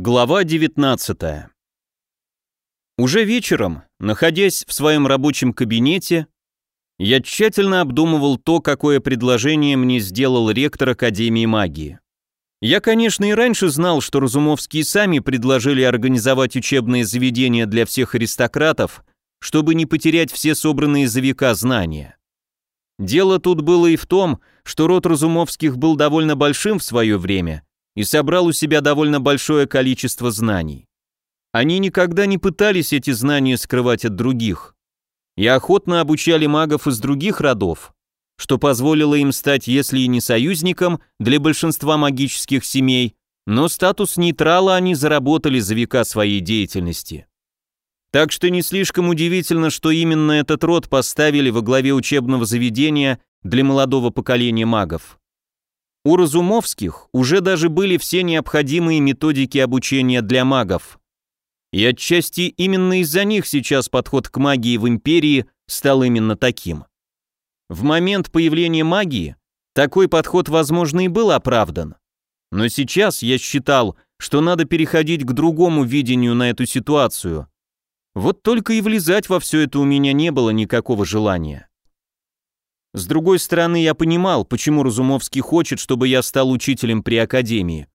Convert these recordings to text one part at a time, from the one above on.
Глава 19 Уже вечером, находясь в своем рабочем кабинете, я тщательно обдумывал то, какое предложение мне сделал ректор Академии магии. Я, конечно, и раньше знал, что Разумовские сами предложили организовать учебные заведения для всех аристократов, чтобы не потерять все собранные за века знания. Дело тут было и в том, что род Разумовских был довольно большим в свое время – и собрал у себя довольно большое количество знаний. Они никогда не пытались эти знания скрывать от других, и охотно обучали магов из других родов, что позволило им стать, если и не союзником для большинства магических семей, но статус нейтрала они заработали за века своей деятельности. Так что не слишком удивительно, что именно этот род поставили во главе учебного заведения для молодого поколения магов. У Разумовских уже даже были все необходимые методики обучения для магов. И отчасти именно из-за них сейчас подход к магии в империи стал именно таким. В момент появления магии такой подход, возможно, и был оправдан. Но сейчас я считал, что надо переходить к другому видению на эту ситуацию. Вот только и влезать во все это у меня не было никакого желания. С другой стороны, я понимал, почему Разумовский хочет, чтобы я стал учителем при академии.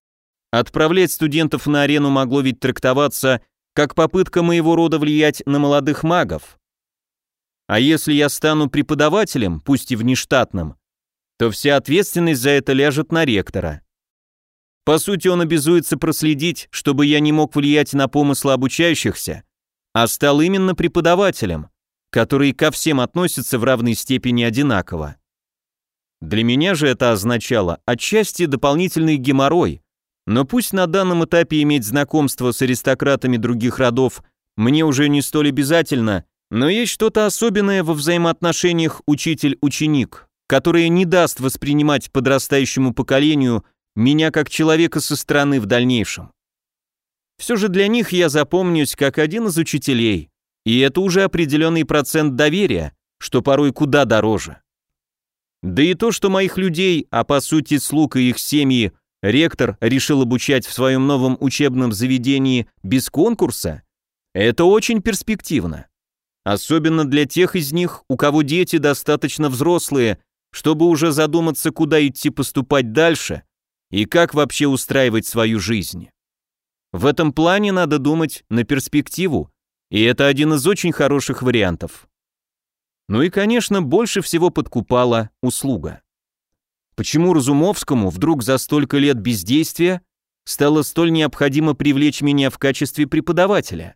Отправлять студентов на арену могло ведь трактоваться как попытка моего рода влиять на молодых магов. А если я стану преподавателем, пусть и внештатным, то вся ответственность за это ляжет на ректора. По сути, он обязуется проследить, чтобы я не мог влиять на помыслы обучающихся, а стал именно преподавателем которые ко всем относятся в равной степени одинаково. Для меня же это означало отчасти дополнительный геморрой, но пусть на данном этапе иметь знакомство с аристократами других родов мне уже не столь обязательно, но есть что-то особенное во взаимоотношениях учитель-ученик, которое не даст воспринимать подрастающему поколению меня как человека со стороны в дальнейшем. Все же для них я запомнюсь как один из учителей, и это уже определенный процент доверия, что порой куда дороже. Да и то, что моих людей, а по сути слуг и их семьи, ректор решил обучать в своем новом учебном заведении без конкурса, это очень перспективно. Особенно для тех из них, у кого дети достаточно взрослые, чтобы уже задуматься, куда идти поступать дальше и как вообще устраивать свою жизнь. В этом плане надо думать на перспективу, и это один из очень хороших вариантов. Ну и, конечно, больше всего подкупала услуга. Почему Разумовскому вдруг за столько лет бездействия стало столь необходимо привлечь меня в качестве преподавателя?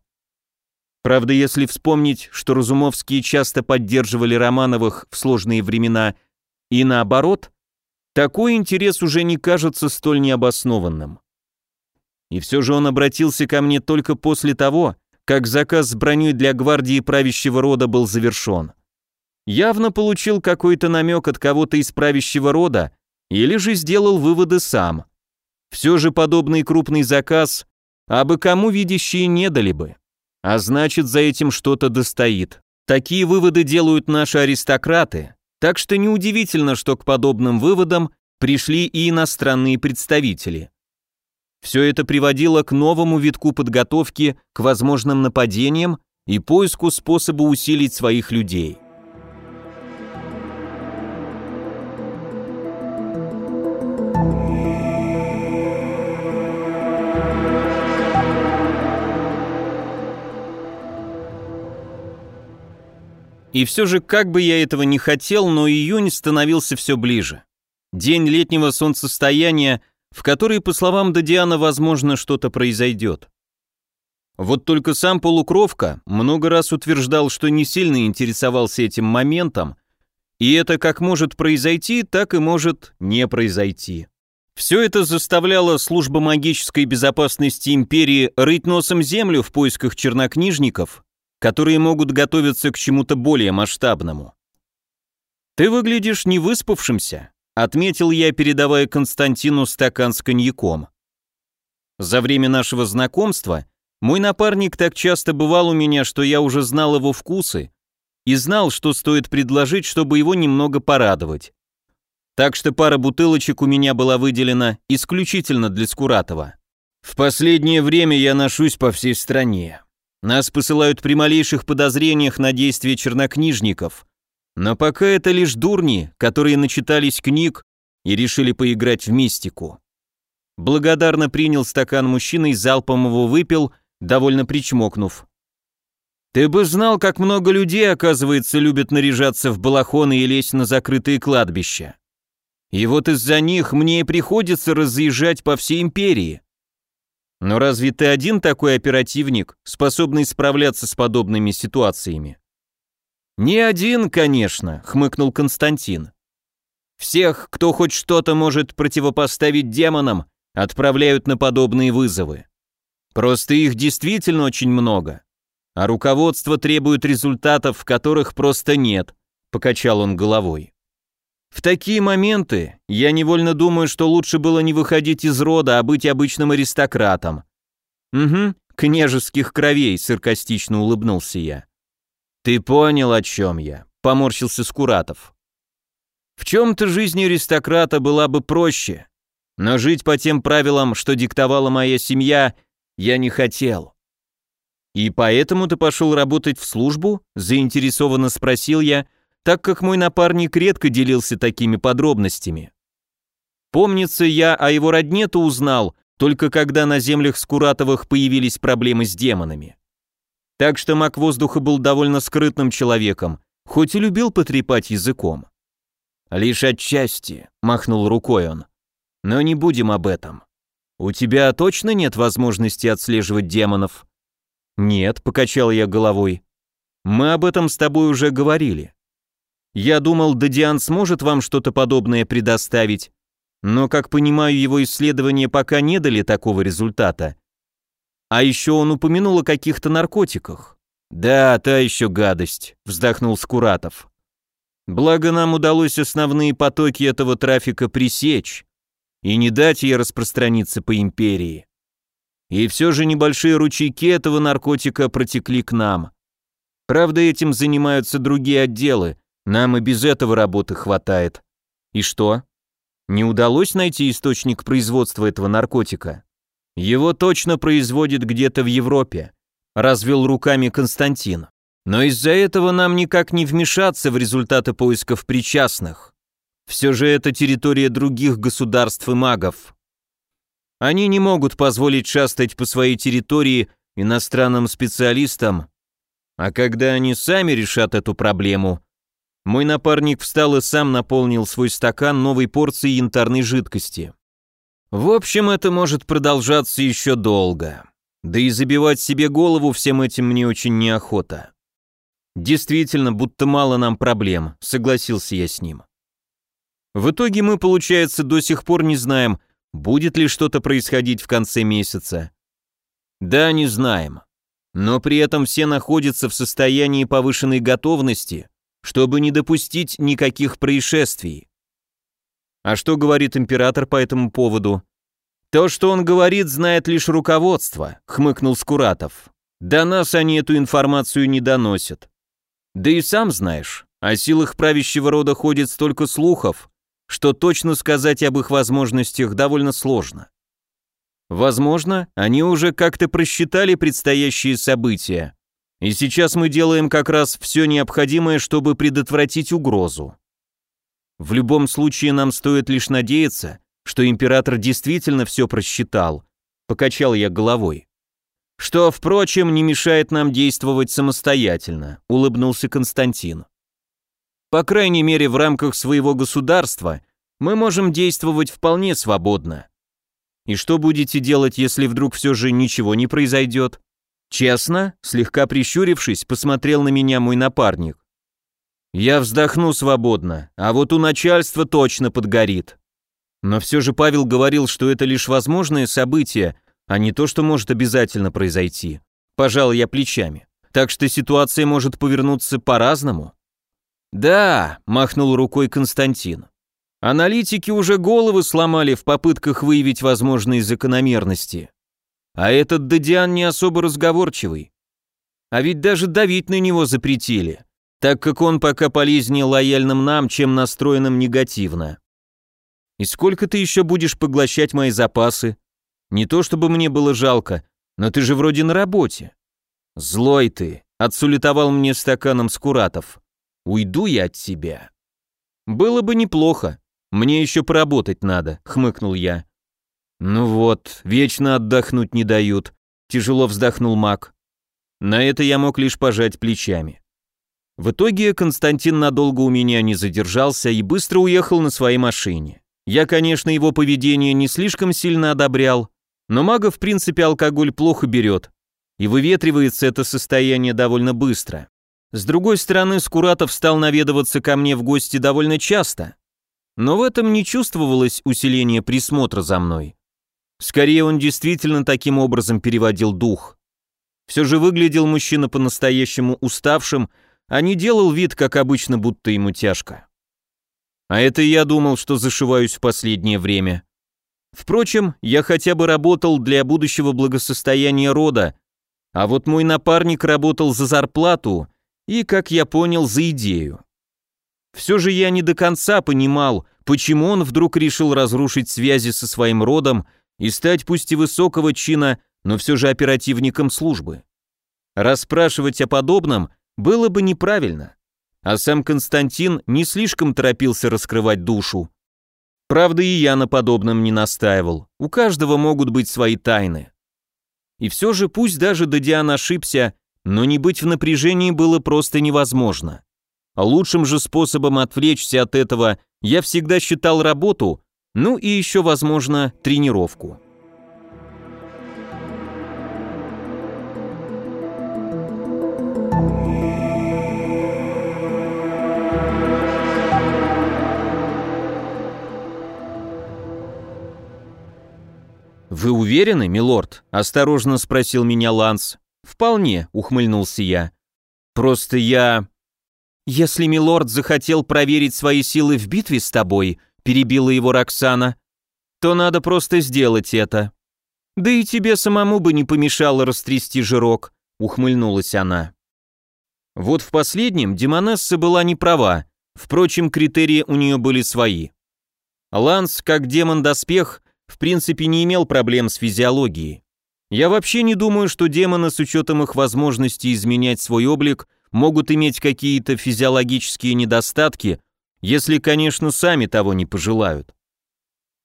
Правда, если вспомнить, что Разумовские часто поддерживали Романовых в сложные времена, и наоборот, такой интерес уже не кажется столь необоснованным. И все же он обратился ко мне только после того, как заказ с броней для гвардии правящего рода был завершен. Явно получил какой-то намек от кого-то из правящего рода или же сделал выводы сам. Все же подобный крупный заказ абы кому видящие не дали бы. А значит, за этим что-то достоит. Такие выводы делают наши аристократы, так что неудивительно, что к подобным выводам пришли и иностранные представители. Все это приводило к новому витку подготовки к возможным нападениям и поиску способа усилить своих людей. И все же, как бы я этого не хотел, но июнь становился все ближе. День летнего солнцестояния в которой, по словам Дадиана, возможно, что-то произойдет. Вот только сам полукровка много раз утверждал, что не сильно интересовался этим моментом, и это как может произойти, так и может не произойти. Все это заставляло служба магической безопасности империи рыть носом землю в поисках чернокнижников, которые могут готовиться к чему-то более масштабному. «Ты выглядишь невыспавшимся», отметил я, передавая Константину стакан с коньяком. За время нашего знакомства мой напарник так часто бывал у меня, что я уже знал его вкусы и знал, что стоит предложить, чтобы его немного порадовать. Так что пара бутылочек у меня была выделена исключительно для Скуратова. В последнее время я ношусь по всей стране. Нас посылают при малейших подозрениях на действия чернокнижников. Но пока это лишь дурни, которые начитались книг и решили поиграть в мистику. Благодарно принял стакан мужчина и залпом его выпил, довольно причмокнув. Ты бы знал, как много людей, оказывается, любят наряжаться в балахоны и лезть на закрытые кладбища. И вот из-за них мне и приходится разъезжать по всей империи. Но разве ты один такой оперативник, способный справляться с подобными ситуациями? Не один, конечно, хмыкнул Константин. Всех, кто хоть что-то может противопоставить демонам, отправляют на подобные вызовы. Просто их действительно очень много. А руководство требует результатов, которых просто нет, покачал он головой. В такие моменты я невольно думаю, что лучше было не выходить из рода, а быть обычным аристократом. Угу, княжеских кровей, саркастично улыбнулся я. Ты понял, о чем я, поморщился Скуратов. В чем-то жизнь аристократа была бы проще, но жить по тем правилам, что диктовала моя семья, я не хотел. И поэтому ты пошел работать в службу? Заинтересованно спросил я, так как мой напарник редко делился такими подробностями. Помнится, я о его родне-то узнал, только когда на землях Скуратовых появились проблемы с демонами. Так что маг воздуха был довольно скрытным человеком, хоть и любил потрепать языком. «Лишь отчасти», — махнул рукой он. «Но не будем об этом. У тебя точно нет возможности отслеживать демонов?» «Нет», — покачал я головой. «Мы об этом с тобой уже говорили. Я думал, Дадиан сможет вам что-то подобное предоставить, но, как понимаю, его исследования пока не дали такого результата. А еще он упомянул о каких-то наркотиках. Да, та еще гадость, вздохнул Скуратов. Благо нам удалось основные потоки этого трафика пресечь и не дать ей распространиться по империи. И все же небольшие ручейки этого наркотика протекли к нам. Правда, этим занимаются другие отделы, нам и без этого работы хватает. И что? Не удалось найти источник производства этого наркотика? Его точно производят где-то в Европе, развел руками Константин. Но из-за этого нам никак не вмешаться в результаты поисков причастных. Все же это территория других государств и магов. Они не могут позволить шастать по своей территории иностранным специалистам, а когда они сами решат эту проблему, мой напарник встал и сам наполнил свой стакан новой порцией янтарной жидкости. В общем, это может продолжаться еще долго. Да и забивать себе голову всем этим мне очень неохота. Действительно, будто мало нам проблем, согласился я с ним. В итоге мы, получается, до сих пор не знаем, будет ли что-то происходить в конце месяца. Да, не знаем. Но при этом все находятся в состоянии повышенной готовности чтобы не допустить никаких происшествий. А что говорит император по этому поводу? То, что он говорит, знает лишь руководство, хмыкнул Скуратов. До нас они эту информацию не доносят. Да и сам знаешь, о силах правящего рода ходит столько слухов, что точно сказать об их возможностях довольно сложно. Возможно, они уже как-то просчитали предстоящие события, и сейчас мы делаем как раз все необходимое, чтобы предотвратить угрозу. В любом случае нам стоит лишь надеяться, что император действительно все просчитал, покачал я головой. Что, впрочем, не мешает нам действовать самостоятельно, улыбнулся Константин. По крайней мере, в рамках своего государства мы можем действовать вполне свободно. И что будете делать, если вдруг все же ничего не произойдет? Честно, слегка прищурившись, посмотрел на меня мой напарник. Я вздохну свободно, а вот у начальства точно подгорит. Но все же Павел говорил, что это лишь возможное событие, а не то, что может обязательно произойти. Пожал я плечами. Так что ситуация может повернуться по-разному. Да, махнул рукой Константин. Аналитики уже головы сломали в попытках выявить возможные закономерности. А этот Дадиан не особо разговорчивый. А ведь даже давить на него запретили, так как он пока полезнее лояльным нам, чем настроенным негативно. И сколько ты еще будешь поглощать мои запасы? Не то чтобы мне было жалко, но ты же вроде на работе. Злой ты, отсулетовал мне стаканом Скуратов. Уйду я от тебя. Было бы неплохо. Мне еще поработать надо, хмыкнул я. Ну вот, вечно отдохнуть не дают, тяжело вздохнул Мак. На это я мог лишь пожать плечами. В итоге Константин надолго у меня не задержался и быстро уехал на своей машине. Я, конечно, его поведение не слишком сильно одобрял, но мага, в принципе, алкоголь плохо берет, и выветривается это состояние довольно быстро. С другой стороны, Скуратов стал наведываться ко мне в гости довольно часто, но в этом не чувствовалось усиление присмотра за мной. Скорее, он действительно таким образом переводил дух. Все же выглядел мужчина по-настоящему уставшим, а не делал вид, как обычно, будто ему тяжко. А это я думал, что зашиваюсь в последнее время. Впрочем, я хотя бы работал для будущего благосостояния рода, а вот мой напарник работал за зарплату и, как я понял, за идею. Все же я не до конца понимал, почему он вдруг решил разрушить связи со своим родом и стать пусть и высокого чина, но все же оперативником службы. Расспрашивать о подобном было бы неправильно а сам Константин не слишком торопился раскрывать душу. Правда, и я на подобном не настаивал. У каждого могут быть свои тайны. И все же, пусть даже Дадиан ошибся, но не быть в напряжении было просто невозможно. Лучшим же способом отвлечься от этого я всегда считал работу, ну и еще, возможно, тренировку. «Вы уверены, милорд?» – осторожно спросил меня Ланс. «Вполне», – ухмыльнулся я. «Просто я...» «Если милорд захотел проверить свои силы в битве с тобой», – перебила его Роксана, – «то надо просто сделать это». «Да и тебе самому бы не помешало растрясти жирок», – ухмыльнулась она. Вот в последнем Демонесса была не права, впрочем, критерии у нее были свои. Ланс, как демон-доспех, в принципе не имел проблем с физиологией. Я вообще не думаю, что демоны с учетом их возможности изменять свой облик могут иметь какие-то физиологические недостатки, если, конечно, сами того не пожелают.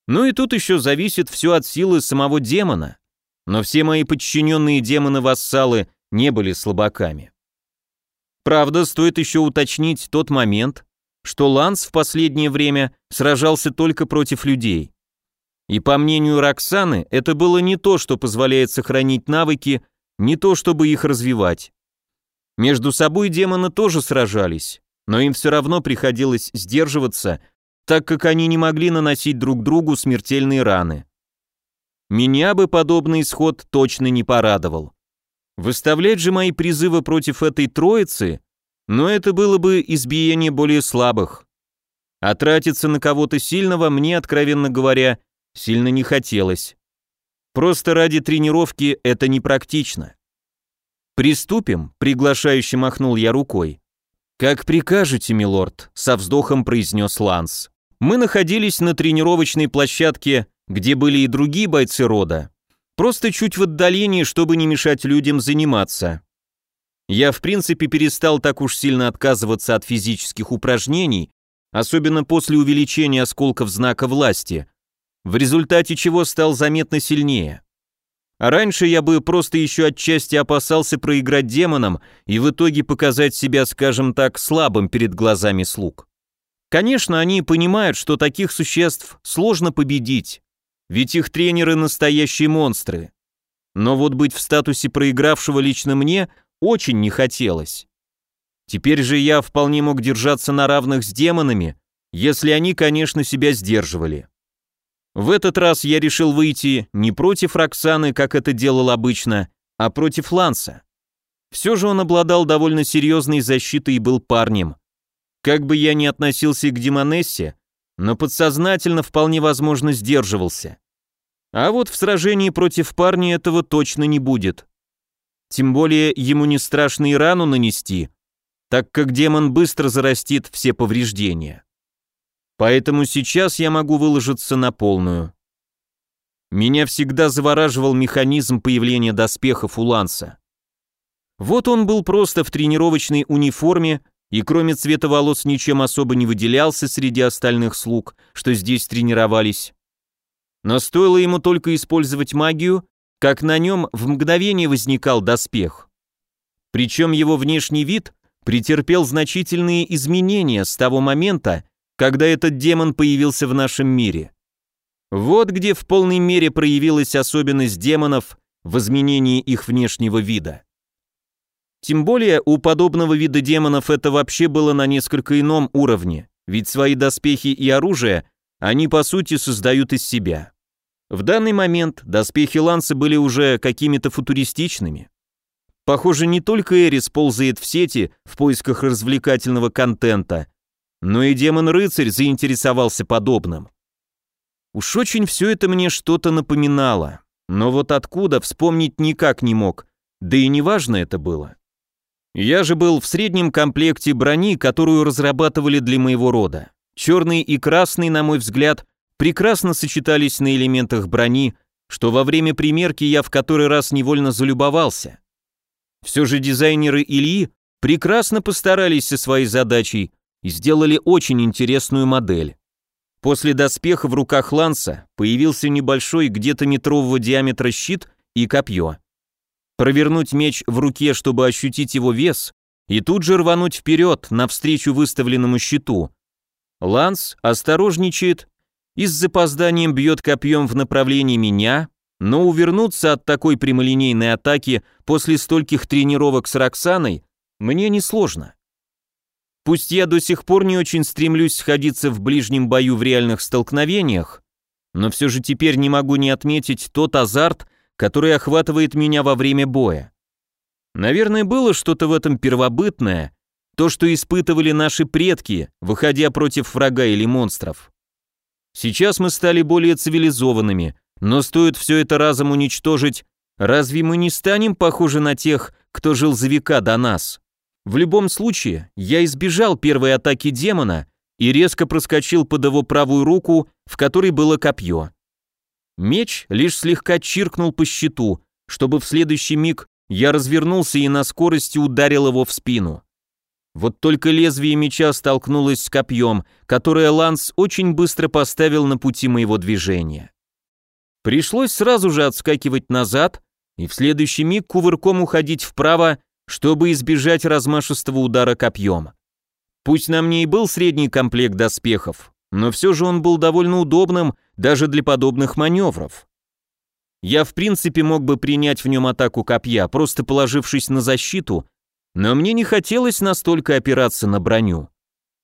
Ну и тут еще зависит все от силы самого демона. Но все мои подчиненные демоны-вассалы не были слабаками. Правда, стоит еще уточнить тот момент, что Ланс в последнее время сражался только против людей. И по мнению Роксаны, это было не то, что позволяет сохранить навыки, не то, чтобы их развивать. Между собой демоны тоже сражались, но им все равно приходилось сдерживаться, так как они не могли наносить друг другу смертельные раны. Меня бы подобный исход точно не порадовал. Выставлять же мои призывы против этой троицы, но это было бы избиение более слабых. А тратиться на кого-то сильного мне, откровенно говоря, сильно не хотелось. Просто ради тренировки это непрактично. «Приступим», — приглашающе махнул я рукой. «Как прикажете, милорд», — со вздохом произнес Ланс. Мы находились на тренировочной площадке, где были и другие бойцы рода, просто чуть в отдалении, чтобы не мешать людям заниматься. Я, в принципе, перестал так уж сильно отказываться от физических упражнений, особенно после увеличения осколков знака власти, в результате чего стал заметно сильнее. А раньше я бы просто еще отчасти опасался проиграть демонам и в итоге показать себя, скажем так, слабым перед глазами слуг. Конечно, они понимают, что таких существ сложно победить, ведь их тренеры настоящие монстры. Но вот быть в статусе проигравшего лично мне очень не хотелось. Теперь же я вполне мог держаться на равных с демонами, если они, конечно, себя сдерживали. В этот раз я решил выйти не против Роксаны, как это делал обычно, а против Ланса. Все же он обладал довольно серьезной защитой и был парнем. Как бы я ни относился к Демонессе, но подсознательно вполне возможно сдерживался. А вот в сражении против парня этого точно не будет. Тем более ему не страшно и рану нанести, так как демон быстро зарастит все повреждения. Поэтому сейчас я могу выложиться на полную. меня всегда завораживал механизм появления доспехов у Ланса. Вот он был просто в тренировочной униформе и кроме цвета волос ничем особо не выделялся среди остальных слуг, что здесь тренировались. Но стоило ему только использовать магию, как на нем в мгновение возникал доспех. Причем его внешний вид претерпел значительные изменения с того момента, когда этот демон появился в нашем мире. Вот где в полной мере проявилась особенность демонов в изменении их внешнего вида. Тем более у подобного вида демонов это вообще было на несколько ином уровне, ведь свои доспехи и оружие они по сути создают из себя. В данный момент доспехи Ланса были уже какими-то футуристичными. Похоже, не только Эрис ползает в сети в поисках развлекательного контента, но и демон-рыцарь заинтересовался подобным. Уж очень все это мне что-то напоминало, но вот откуда вспомнить никак не мог, да и неважно это было. Я же был в среднем комплекте брони, которую разрабатывали для моего рода. Черный и красный, на мой взгляд, прекрасно сочетались на элементах брони, что во время примерки я в который раз невольно залюбовался. Все же дизайнеры Ильи прекрасно постарались со своей задачей и сделали очень интересную модель. После доспеха в руках Ланса появился небольшой где-то метрового диаметра щит и копье. Провернуть меч в руке, чтобы ощутить его вес, и тут же рвануть вперед, навстречу выставленному щиту. Ланс осторожничает и с запозданием бьет копьем в направлении меня, но увернуться от такой прямолинейной атаки после стольких тренировок с Роксаной мне несложно. Пусть я до сих пор не очень стремлюсь сходиться в ближнем бою в реальных столкновениях, но все же теперь не могу не отметить тот азарт, который охватывает меня во время боя. Наверное, было что-то в этом первобытное, то, что испытывали наши предки, выходя против врага или монстров. Сейчас мы стали более цивилизованными, но стоит все это разом уничтожить, разве мы не станем похожи на тех, кто жил за века до нас? В любом случае, я избежал первой атаки демона и резко проскочил под его правую руку, в которой было копье. Меч лишь слегка чиркнул по щиту, чтобы в следующий миг я развернулся и на скорости ударил его в спину. Вот только лезвие меча столкнулось с копьем, которое Ланс очень быстро поставил на пути моего движения. Пришлось сразу же отскакивать назад и в следующий миг кувырком уходить вправо, чтобы избежать размашистого удара копьем. Пусть на мне и был средний комплект доспехов, но все же он был довольно удобным даже для подобных маневров. Я в принципе мог бы принять в нем атаку копья, просто положившись на защиту, но мне не хотелось настолько опираться на броню.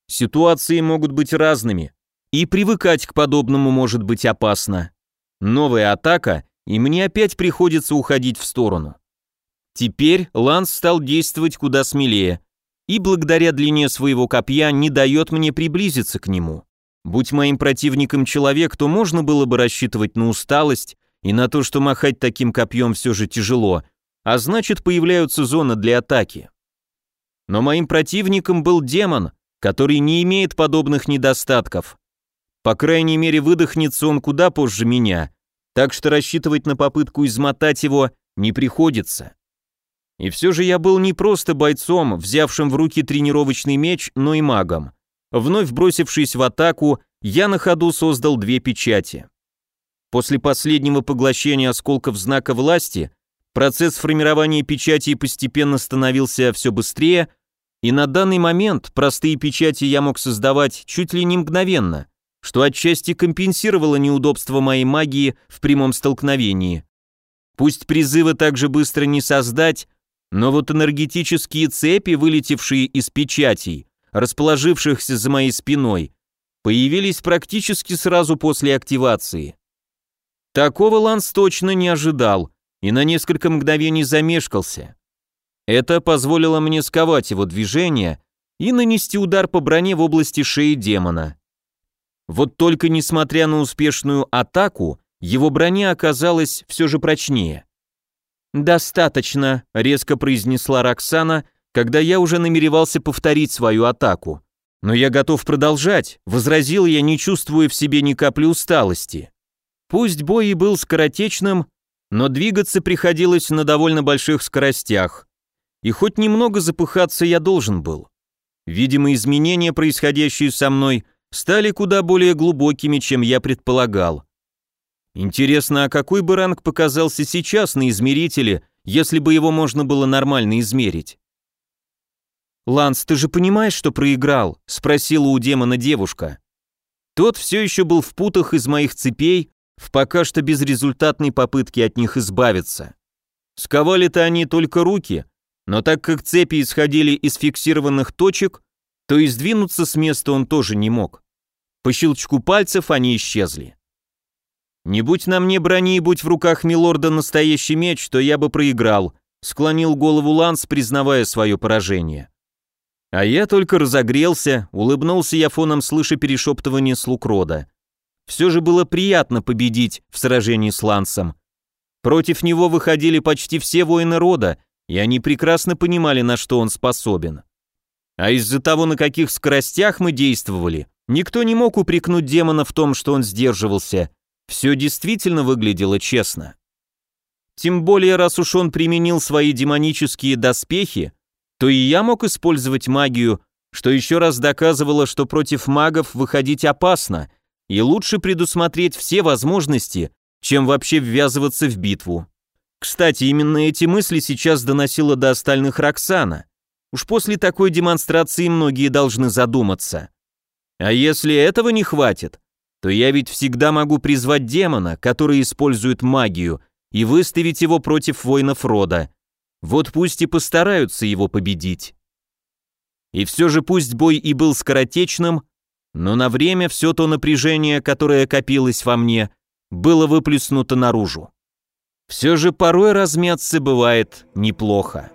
Ситуации могут быть разными, и привыкать к подобному может быть опасно. Новая атака, и мне опять приходится уходить в сторону. Теперь Ланс стал действовать куда смелее, и благодаря длине своего копья не дает мне приблизиться к нему. Будь моим противником человек, то можно было бы рассчитывать на усталость и на то, что махать таким копьем все же тяжело, а значит появляются зоны для атаки. Но моим противником был демон, который не имеет подобных недостатков. По крайней мере, выдохнется он куда позже меня, так что рассчитывать на попытку измотать его не приходится. И все же я был не просто бойцом, взявшим в руки тренировочный меч, но и магом. Вновь бросившись в атаку, я на ходу создал две печати. После последнего поглощения осколков знака власти процесс формирования печатей постепенно становился все быстрее, и на данный момент простые печати я мог создавать чуть ли не мгновенно, что отчасти компенсировало неудобство моей магии в прямом столкновении. Пусть призывы также быстро не создать, но вот энергетические цепи, вылетевшие из печатей, расположившихся за моей спиной, появились практически сразу после активации. Такого Ланс точно не ожидал и на несколько мгновений замешкался. Это позволило мне сковать его движение и нанести удар по броне в области шеи демона. Вот только несмотря на успешную атаку, его броня оказалась все же прочнее. «Достаточно», — резко произнесла Роксана, когда я уже намеревался повторить свою атаку. «Но я готов продолжать», — возразил я, не чувствуя в себе ни капли усталости. Пусть бой и был скоротечным, но двигаться приходилось на довольно больших скоростях. И хоть немного запыхаться я должен был. Видимо, изменения, происходящие со мной, стали куда более глубокими, чем я предполагал. Интересно, а какой бы ранг показался сейчас на измерителе, если бы его можно было нормально измерить? «Ланс, ты же понимаешь, что проиграл?» — спросила у демона девушка. Тот все еще был в путах из моих цепей, в пока что безрезультатной попытке от них избавиться. Сковали-то они только руки, но так как цепи исходили из фиксированных точек, то и сдвинуться с места он тоже не мог. По щелчку пальцев они исчезли. «Не будь на мне брони и будь в руках милорда настоящий меч, то я бы проиграл», склонил голову Ланс, признавая свое поражение. А я только разогрелся, улыбнулся я фоном, слыша перешептывание слуг рода. Все же было приятно победить в сражении с Лансом. Против него выходили почти все воины рода, и они прекрасно понимали, на что он способен. А из-за того, на каких скоростях мы действовали, никто не мог упрекнуть демона в том, что он сдерживался. Все действительно выглядело честно. Тем более, раз уж он применил свои демонические доспехи, то и я мог использовать магию, что еще раз доказывало, что против магов выходить опасно, и лучше предусмотреть все возможности, чем вообще ввязываться в битву. Кстати, именно эти мысли сейчас доносила до остальных Роксана. Уж после такой демонстрации многие должны задуматься. А если этого не хватит, то я ведь всегда могу призвать демона, который использует магию, и выставить его против воинов рода. Вот пусть и постараются его победить. И все же пусть бой и был скоротечным, но на время все то напряжение, которое копилось во мне, было выплеснуто наружу. Все же порой размяться бывает неплохо.